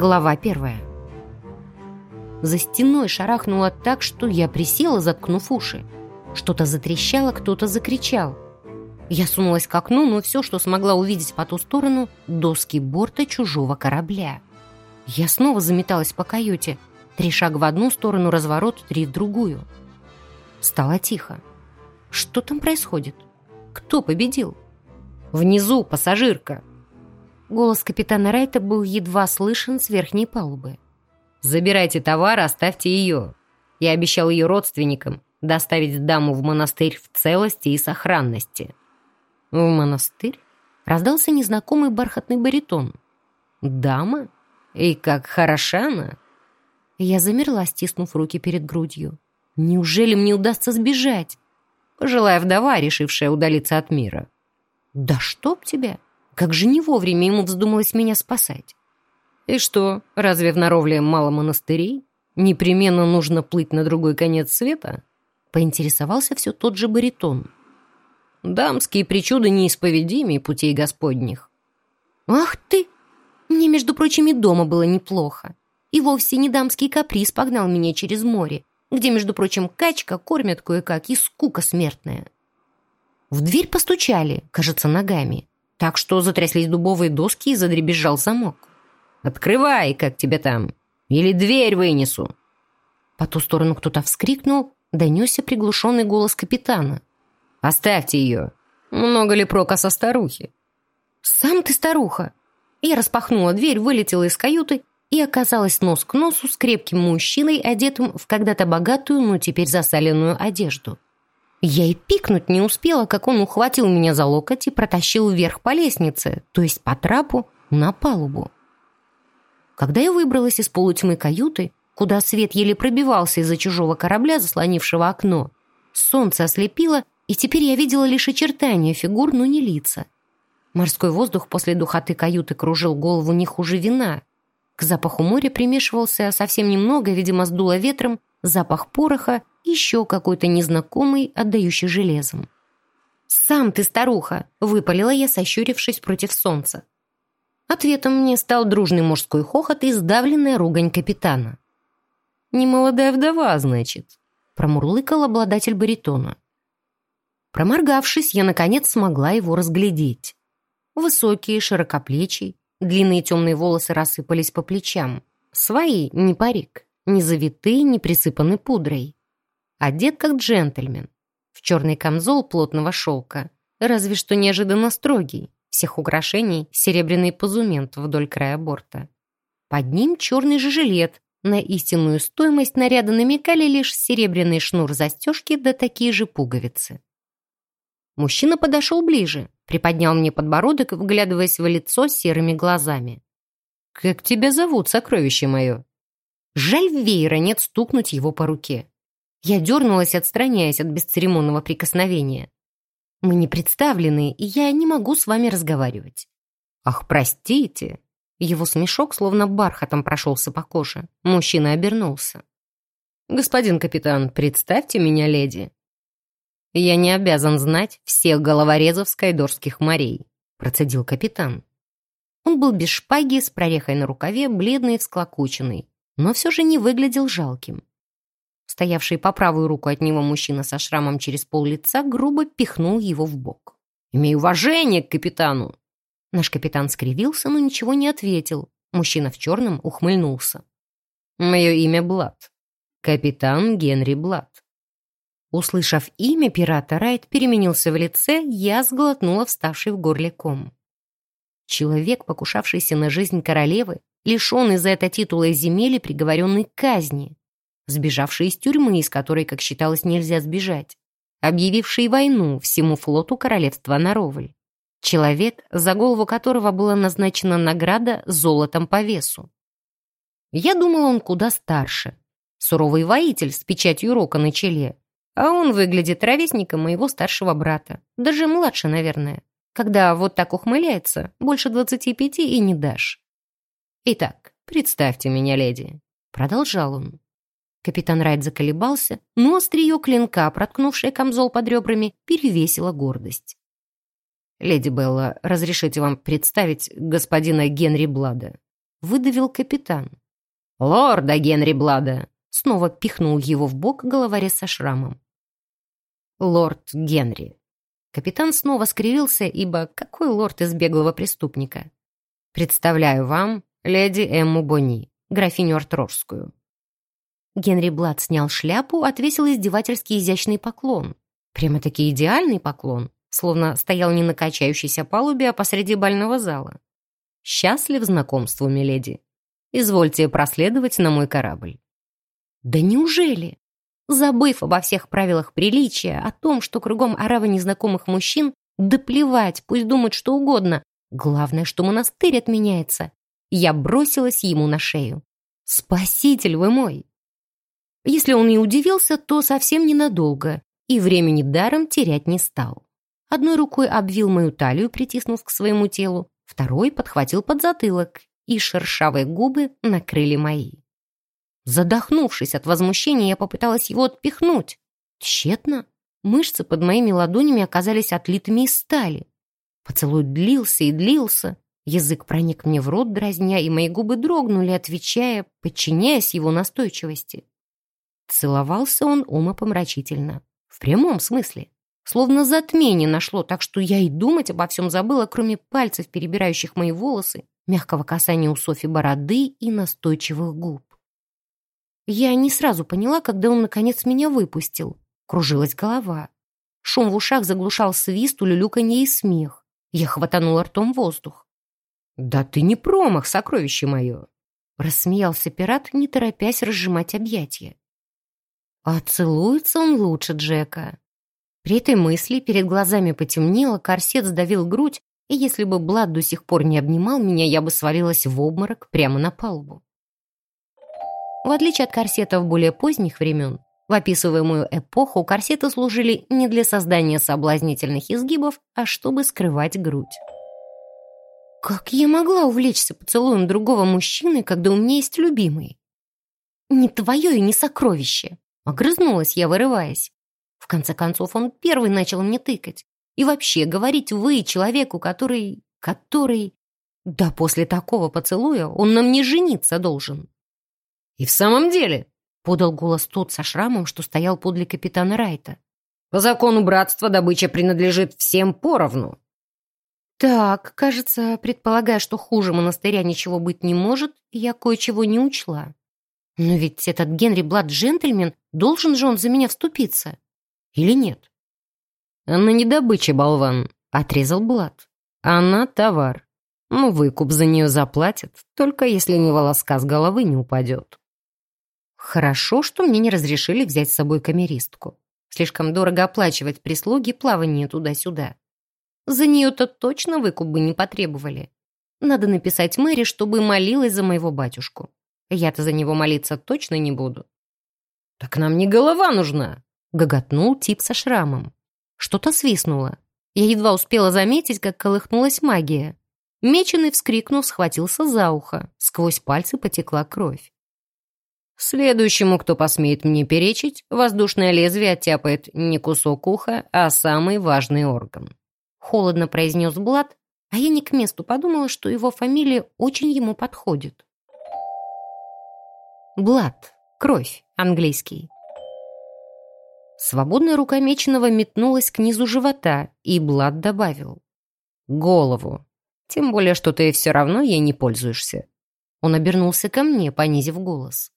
Глава первая. За стеной шарахнуло так, что я присела, заткнув уши. Что-то затрещало, кто-то закричал. Я сунулась к окну, но все, что смогла увидеть по ту сторону — доски борта чужого корабля. Я снова заметалась по каюте. Три шага в одну сторону, разворот, три в другую. Стало тихо. Что там происходит? Кто победил? Внизу пассажирка. Голос капитана Райта был едва слышен с верхней палубы. «Забирайте товар, оставьте ее. Я обещал ее родственникам доставить даму в монастырь в целости и сохранности». «В монастырь?» Раздался незнакомый бархатный баритон. «Дама? И как хороша она!» Я замерла, стиснув руки перед грудью. «Неужели мне удастся сбежать?» Пожилая вдова, решившая удалиться от мира. «Да чтоб тебя!» Как же не вовремя ему вздумалось меня спасать. И что, разве в Наровле мало монастырей? Непременно нужно плыть на другой конец света? Поинтересовался все тот же баритон. Дамские причуды неисповедимы путей господних. Ах ты! Мне, между прочим, и дома было неплохо. И вовсе не дамский каприз погнал меня через море, где, между прочим, качка кормят кое-как и скука смертная. В дверь постучали, кажется, ногами так что затряслись дубовые доски и задребезжал замок. «Открывай, как тебе там! Или дверь вынесу!» По ту сторону кто-то вскрикнул, донесся приглушенный голос капитана. «Оставьте ее! Много ли прока со старухи?» «Сам ты старуха!» Я распахнула дверь, вылетела из каюты и оказалась нос к носу с крепким мужчиной, одетым в когда-то богатую, но теперь засаленную одежду. Я и пикнуть не успела, как он ухватил меня за локоть и протащил вверх по лестнице, то есть по трапу, на палубу. Когда я выбралась из полутьмы каюты, куда свет еле пробивался из-за чужого корабля, заслонившего окно, солнце ослепило, и теперь я видела лишь очертания фигур, но не лица. Морской воздух после духоты каюты кружил голову не хуже вина. К запаху моря примешивался совсем немного, видимо, сдуло ветром, запах пороха еще какой-то незнакомый, отдающий железом. «Сам ты, старуха!» — выпалила я, сощурившись против солнца. Ответом мне стал дружный мужской хохот и сдавленная ругань капитана. «Немолодая вдова, значит», — промурлыкал обладатель баритона. Проморгавшись, я, наконец, смогла его разглядеть. Высокий, широкоплечий, длинные темные волосы рассыпались по плечам. Свои, не парик, не завитые, не присыпаны пудрой одет как джентльмен, в черный камзол плотного шелка, разве что неожиданно строгий, всех украшений серебряный позумент вдоль края борта. Под ним черный же жилет, на истинную стоимость наряда намекали лишь серебряный шнур застежки да такие же пуговицы. Мужчина подошел ближе, приподнял мне подбородок, вглядываясь в лицо серыми глазами. «Как тебя зовут, сокровище мое?» Жаль веера нет стукнуть его по руке. Я дернулась, отстраняясь от бесцеремонного прикосновения. «Мы не представлены, и я не могу с вами разговаривать». «Ах, простите!» Его смешок словно бархатом прошелся по коже. Мужчина обернулся. «Господин капитан, представьте меня, леди». «Я не обязан знать всех головорезов скайдорских морей», процедил капитан. Он был без шпаги, с прорехой на рукаве, бледный и всклокоченный, но все же не выглядел жалким. Стоявший по правую руку от него мужчина со шрамом через пол лица грубо пихнул его в бок. «Имей уважение к капитану!» Наш капитан скривился, но ничего не ответил. Мужчина в черном ухмыльнулся. «Мое имя Блад. Капитан Генри Блад». Услышав имя пирата, Райт переменился в лице, я сглотнула вставший в горле ком. Человек, покушавшийся на жизнь королевы, лишенный за это титула земель и приговоренный к казни сбежавший из тюрьмы, из которой, как считалось, нельзя сбежать, объявивший войну всему флоту королевства Наровль. Человек, за голову которого была назначена награда золотом по весу. Я думала, он куда старше. Суровый воитель с печатью рока на челе. А он выглядит ровесником моего старшего брата. Даже младше, наверное. Когда вот так ухмыляется, больше двадцати пяти и не дашь. «Итак, представьте меня, леди», — продолжал он. Капитан Райт заколебался, но острие клинка, проткнувшее камзол под ребрами, перевесила гордость. «Леди Белла, разрешите вам представить господина Генри Блада. выдавил капитан. «Лорда Генри Блада!» Снова пихнул его в бок головорез со шрамом. «Лорд Генри». Капитан снова скривился, ибо какой лорд из беглого преступника? «Представляю вам леди Эмму Бонни, графиню Артрорскую». Генри Блад снял шляпу, отвесил издевательский изящный поклон. Прямо-таки идеальный поклон, словно стоял не на качающейся палубе, а посреди бального зала. «Счастлив знакомству, миледи. Извольте проследовать на мой корабль». Да неужели? Забыв обо всех правилах приличия, о том, что кругом орава незнакомых мужчин, да плевать, пусть думают что угодно. Главное, что монастырь отменяется. Я бросилась ему на шею. «Спаситель вы мой!» Если он и удивился, то совсем ненадолго, и времени даром терять не стал. Одной рукой обвил мою талию, притиснув к своему телу, второй подхватил под затылок, и шершавые губы накрыли мои. Задохнувшись от возмущения, я попыталась его отпихнуть. Тщетно. Мышцы под моими ладонями оказались отлитыми из стали. Поцелуй длился и длился. Язык проник мне в рот, дразня, и мои губы дрогнули, отвечая, подчиняясь его настойчивости. Целовался он умопомрачительно. В прямом смысле. Словно затмение нашло, так что я и думать обо всем забыла, кроме пальцев, перебирающих мои волосы, мягкого касания усов и бороды и настойчивых губ. Я не сразу поняла, когда он, наконец, меня выпустил. Кружилась голова. Шум в ушах заглушал свист, улюлюканье и смех. Я хватанула ртом воздух. «Да ты не промах, сокровище мое!» Рассмеялся пират, не торопясь разжимать объятия. А целуется он лучше Джека. При этой мысли перед глазами потемнело, корсет сдавил грудь, и если бы Блад до сих пор не обнимал меня, я бы свалилась в обморок прямо на палубу. В отличие от корсетов более поздних времен, в описываемую эпоху корсеты служили не для создания соблазнительных изгибов, а чтобы скрывать грудь. Как я могла увлечься поцелуем другого мужчины, когда у меня есть любимый? Не твое и не сокровище. Огрызнулась я, вырываясь. В конце концов, он первый начал мне тыкать. И вообще, говорить «вы» человеку, который... который... Да после такого поцелуя он нам не жениться должен. «И в самом деле», — подал голос тот со шрамом, что стоял подле капитана Райта. «По закону братства добыча принадлежит всем поровну». Так, кажется, предполагая, что хуже монастыря ничего быть не может, я кое-чего не учла. Но ведь этот Генри Блад джентльмен, должен же он за меня вступиться. Или нет? «Она не добыча, болван», — отрезал Блад. «Она товар. Ну, выкуп за нее заплатят, только если ни волоска с головы не упадет». Хорошо, что мне не разрешили взять с собой камеристку. Слишком дорого оплачивать прислуги плавание туда-сюда. За нее-то точно выкуп бы не потребовали. Надо написать Мэри, чтобы молилась за моего батюшку. Я-то за него молиться точно не буду. «Так нам не голова нужна!» — гоготнул тип со шрамом. Что-то свистнуло. Я едва успела заметить, как колыхнулась магия. Меченый, вскрикнув, схватился за ухо. Сквозь пальцы потекла кровь. Следующему, кто посмеет мне перечить, воздушное лезвие оттяпает не кусок уха, а самый важный орган. Холодно произнес Блад, а я не к месту подумала, что его фамилия очень ему подходит. Блад. Кровь. Английский. Свободная рука меченого метнулась к низу живота, и Блад добавил. «Голову. Тем более, что ты все равно ей не пользуешься». Он обернулся ко мне, понизив голос.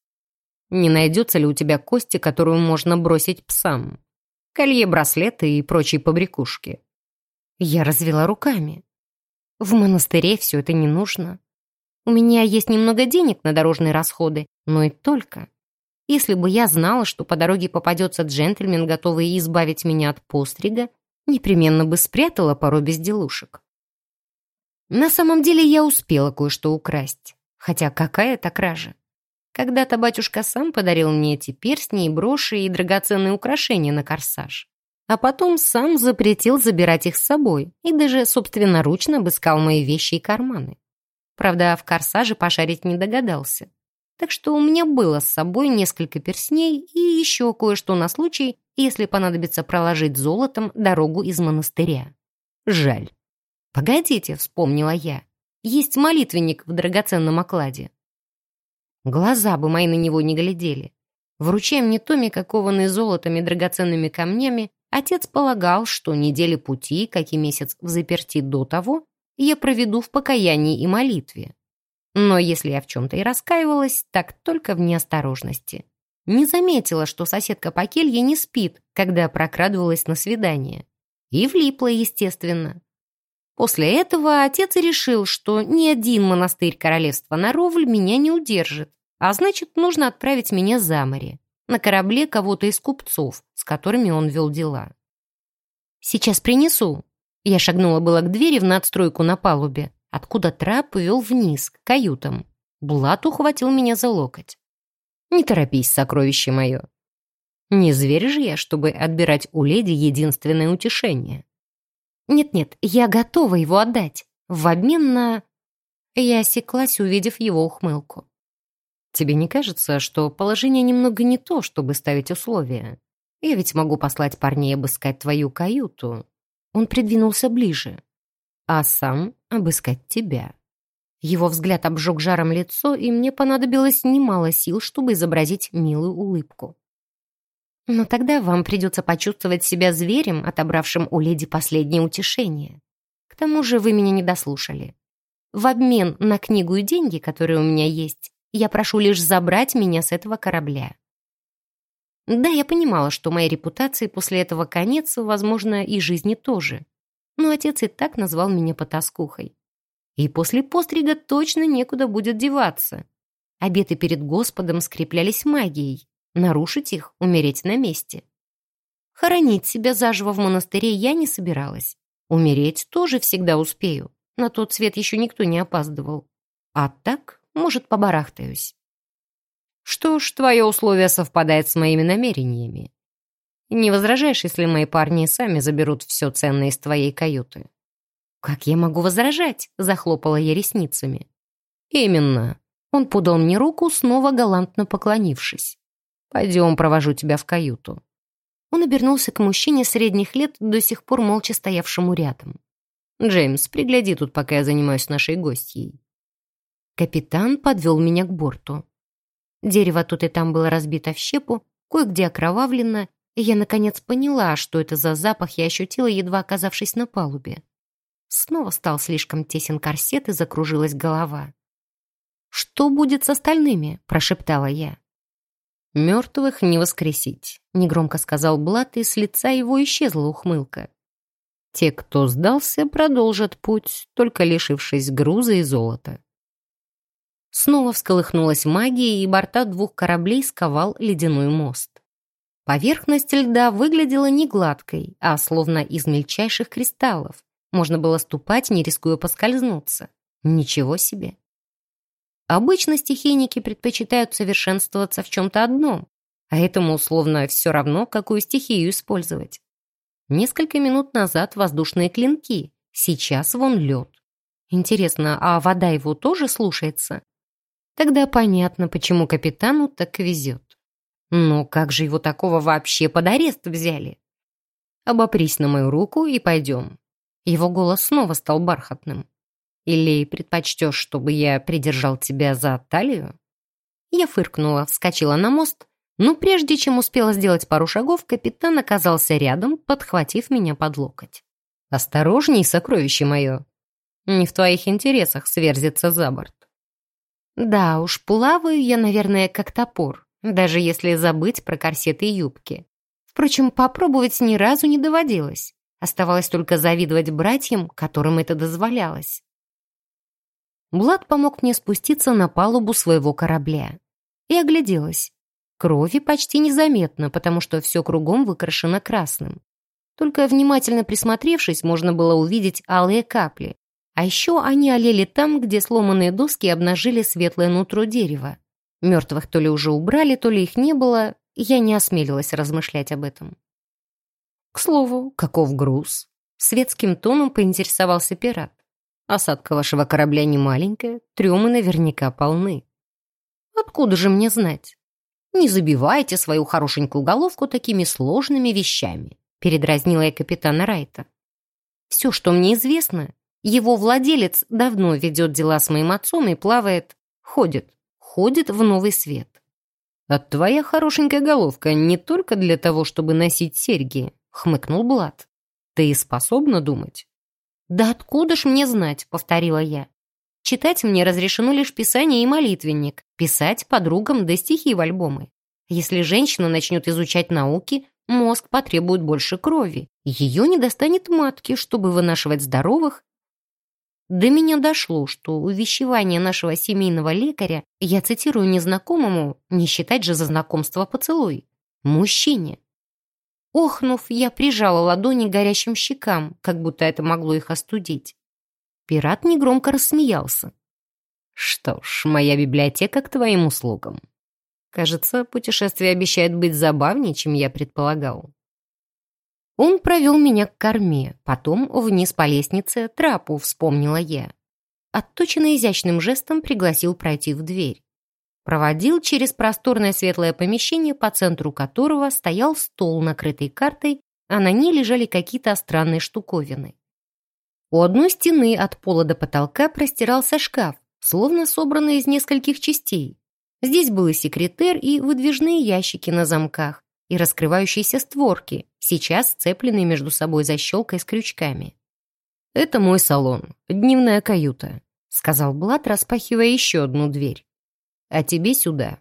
Не найдется ли у тебя кости, которую можно бросить псам? Колье, браслеты и прочие побрякушки. Я развела руками. В монастыре все это не нужно. У меня есть немного денег на дорожные расходы, но и только. Если бы я знала, что по дороге попадется джентльмен, готовый избавить меня от пострига, непременно бы спрятала пару безделушек. На самом деле я успела кое-что украсть. Хотя какая это кража? Когда-то батюшка сам подарил мне эти перстни и броши и драгоценные украшения на корсаж. А потом сам запретил забирать их с собой и даже собственноручно обыскал мои вещи и карманы. Правда, в корсаже пошарить не догадался. Так что у меня было с собой несколько перстней и еще кое-что на случай, если понадобится проложить золотом дорогу из монастыря. Жаль. «Погодите», — вспомнила я. есть молитвенник в драгоценном окладе. Глаза бы мои на него не глядели. Вручая мне томик, окованный золотом и драгоценными камнями, отец полагал, что недели пути, как и месяц в заперти до того, я проведу в покаянии и молитве. Но если я в чем-то и раскаивалась, так только в неосторожности. Не заметила, что соседка по келье не спит, когда прокрадывалась на свидание. И влипла, естественно. После этого отец решил, что ни один монастырь королевства Наровль меня не удержит, а значит, нужно отправить меня за море, на корабле кого-то из купцов, с которыми он вел дела. «Сейчас принесу». Я шагнула было к двери в надстройку на палубе, откуда трап вел вниз, к каютам. Блат ухватил меня за локоть. «Не торопись, сокровище мое. Не зверь же я, чтобы отбирать у леди единственное утешение». «Нет-нет, я готова его отдать. В обмен на...» Я осеклась, увидев его ухмылку. «Тебе не кажется, что положение немного не то, чтобы ставить условия? Я ведь могу послать парней обыскать твою каюту». Он придвинулся ближе. «А сам обыскать тебя». Его взгляд обжег жаром лицо, и мне понадобилось немало сил, чтобы изобразить милую улыбку. Но тогда вам придется почувствовать себя зверем, отобравшим у леди последнее утешение. К тому же вы меня не дослушали. В обмен на книгу и деньги, которые у меня есть, я прошу лишь забрать меня с этого корабля. Да, я понимала, что моей репутации после этого конец, возможно, и жизни тоже. Но отец и так назвал меня потаскухой. И после пострига точно некуда будет деваться. Обеты перед Господом скреплялись магией, Нарушить их, умереть на месте. Хоронить себя заживо в монастыре я не собиралась. Умереть тоже всегда успею. На тот свет еще никто не опаздывал. А так, может, побарахтаюсь. Что ж, твое условие совпадает с моими намерениями. Не возражаешь, если мои парни сами заберут все ценное из твоей каюты? Как я могу возражать? Захлопала я ресницами. Именно. Он подал мне руку, снова галантно поклонившись. Пойдем, провожу тебя в каюту». Он обернулся к мужчине средних лет, до сих пор молча стоявшему рядом. «Джеймс, пригляди тут, пока я занимаюсь нашей гостьей». Капитан подвел меня к борту. Дерево тут и там было разбито в щепу, кое-где окровавлено, я, наконец, поняла, что это за запах я ощутила, едва оказавшись на палубе. Снова стал слишком тесен корсет и закружилась голова. «Что будет с остальными?» – прошептала я. «Мертвых не воскресить», — негромко сказал Блат, и с лица его исчезла ухмылка. «Те, кто сдался, продолжат путь, только лишившись груза и золота». Снова всколыхнулась магия, и борта двух кораблей сковал ледяной мост. Поверхность льда выглядела не гладкой, а словно из мельчайших кристаллов. Можно было ступать, не рискуя поскользнуться. Ничего себе! Обычно стихийники предпочитают совершенствоваться в чем-то одном, а этому условно все равно, какую стихию использовать. Несколько минут назад воздушные клинки, сейчас вон лед. Интересно, а вода его тоже слушается? Тогда понятно, почему капитану так везет. Но как же его такого вообще под арест взяли? Обопрись на мою руку и пойдем. Его голос снова стал бархатным. Или предпочтешь, чтобы я придержал тебя за талию?» Я фыркнула, вскочила на мост, но прежде чем успела сделать пару шагов, капитан оказался рядом, подхватив меня под локоть. «Осторожней, сокровище мое! Не в твоих интересах сверзиться за борт». Да уж, плаваю я, наверное, как топор, даже если забыть про корсеты и юбки. Впрочем, попробовать ни разу не доводилось. Оставалось только завидовать братьям, которым это дозволялось. Блад помог мне спуститься на палубу своего корабля. И огляделась. Крови почти незаметно, потому что все кругом выкрашено красным. Только внимательно присмотревшись, можно было увидеть алые капли. А еще они олели там, где сломанные доски обнажили светлое нутро дерева. Мертвых то ли уже убрали, то ли их не было, я не осмелилась размышлять об этом. К слову, каков груз? Светским тоном поинтересовался пират. Осадка вашего корабля не маленькая, трюмы наверняка полны. Откуда же мне знать? Не забивайте свою хорошенькую головку такими сложными вещами, передразнила я капитана Райта. Все, что мне известно, Его владелец давно ведет дела с моим отцом и плавает, ходит, ходит в новый свет. «А твоя хорошенькая головка не только для того, чтобы носить серьги», — хмыкнул Блад. «Ты способна думать?» «Да откуда ж мне знать?» — повторила я. «Читать мне разрешено лишь писание и молитвенник, писать подругам да стихи в альбомы. Если женщина начнет изучать науки, мозг потребует больше крови. Ее не достанет матки, чтобы вынашивать здоровых. До меня дошло, что увещевание нашего семейного лекаря, я цитирую незнакомому, не считать же за знакомство поцелуй, мужчине. Охнув, я прижала ладони горящим щекам, как будто это могло их остудить. Пират негромко рассмеялся. «Что ж, моя библиотека к твоим услугам. Кажется, путешествие обещает быть забавнее, чем я предполагал». Он провел меня к корме, потом вниз по лестнице трапу, вспомнила я. Отточенно изящным жестом пригласил пройти в дверь. Проводил через просторное светлое помещение, по центру которого стоял стол, накрытый картой, а на ней лежали какие-то странные штуковины. У одной стены от пола до потолка простирался шкаф, словно собранный из нескольких частей. Здесь был и секретер, и выдвижные ящики на замках, и раскрывающиеся створки, сейчас сцепленные между собой защелкой с крючками. «Это мой салон, дневная каюта», — сказал Блад, распахивая еще одну дверь а тебе сюда».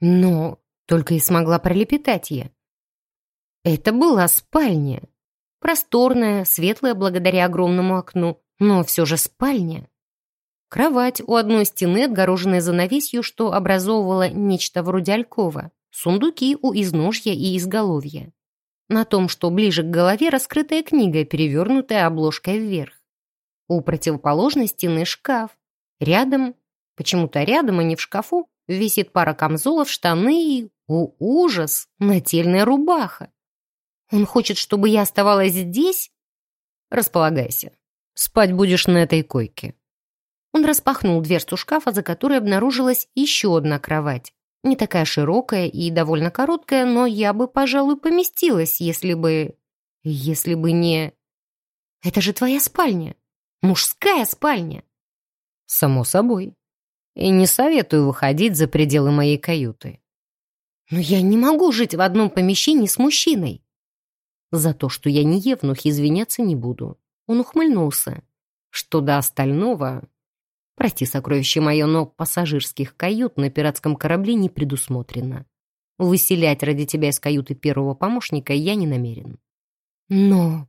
Но только и смогла пролепетать я. Это была спальня. Просторная, светлая благодаря огромному окну, но все же спальня. Кровать у одной стены, отгороженная занавесью, что образовывало нечто вроде алькова. Сундуки у изножья и изголовья. На том, что ближе к голове, раскрытая книга, перевернутая обложкой вверх. У противоположной стены шкаф. Рядом Почему-то рядом, а не в шкафу, висит пара камзолов, штаны и, о ужас, нательная рубаха. Он хочет, чтобы я оставалась здесь? Располагайся. Спать будешь на этой койке. Он распахнул дверцу шкафа, за которой обнаружилась еще одна кровать. Не такая широкая и довольно короткая, но я бы, пожалуй, поместилась, если бы... Если бы не... Это же твоя спальня. Мужская спальня. Само собой и не советую выходить за пределы моей каюты. Но я не могу жить в одном помещении с мужчиной. За то, что я не евнух, извиняться не буду. Он ухмыльнулся. Что до остального... Прости, сокровище мое, но пассажирских кают на пиратском корабле не предусмотрено. Выселять ради тебя из каюты первого помощника я не намерен. Но...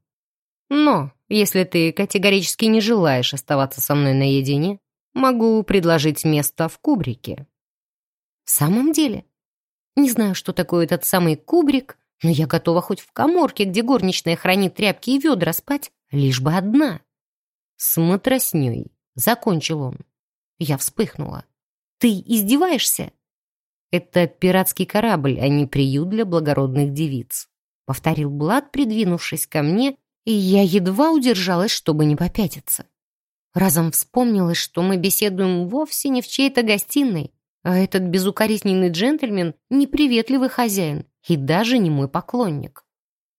Но, если ты категорически не желаешь оставаться со мной наедине, Могу предложить место в кубрике». «В самом деле? Не знаю, что такое этот самый кубрик, но я готова хоть в коморке, где горничная хранит тряпки и ведра спать, лишь бы одна». «С матросней», — закончил он. Я вспыхнула. «Ты издеваешься?» «Это пиратский корабль, а не приют для благородных девиц», — повторил Блад, придвинувшись ко мне, и я едва удержалась, чтобы не попятиться. Разом вспомнилось, что мы беседуем вовсе не в чьей-то гостиной, а этот безукоризненный джентльмен — неприветливый хозяин и даже не мой поклонник.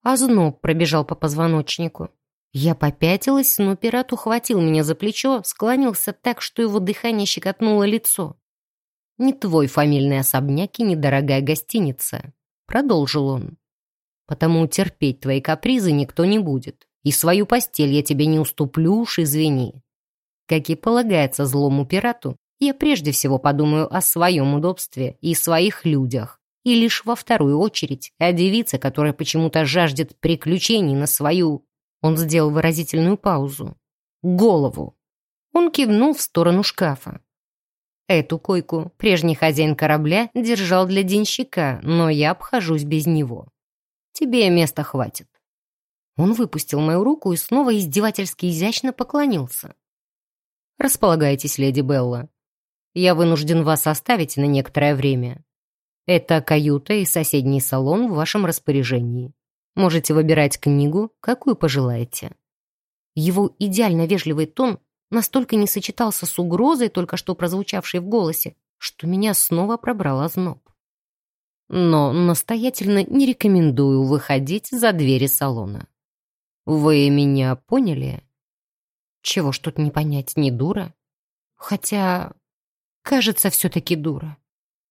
Озноб пробежал по позвоночнику. Я попятилась, но пират ухватил меня за плечо, склонился так, что его дыхание щекотнуло лицо. «Не твой фамильный особняк и недорогая гостиница», — продолжил он. «Потому терпеть твои капризы никто не будет, и свою постель я тебе не уступлю уж, извини. Как и полагается злому пирату, я прежде всего подумаю о своем удобстве и своих людях, и лишь во вторую очередь о девице, которая почему-то жаждет приключений на свою... Он сделал выразительную паузу. Голову. Он кивнул в сторону шкафа. Эту койку прежний хозяин корабля держал для денщика, но я обхожусь без него. Тебе места хватит. Он выпустил мою руку и снова издевательски изящно поклонился. Располагайтесь, леди Белла. Я вынужден вас оставить на некоторое время. Это каюта и соседний салон в вашем распоряжении. Можете выбирать книгу, какую пожелаете». Его идеально вежливый тон настолько не сочетался с угрозой, только что прозвучавшей в голосе, что меня снова пробрал озноб. Но настоятельно не рекомендую выходить за двери салона. Вы меня поняли? Чего ж тут не понять, не дура? Хотя, кажется, все-таки дура.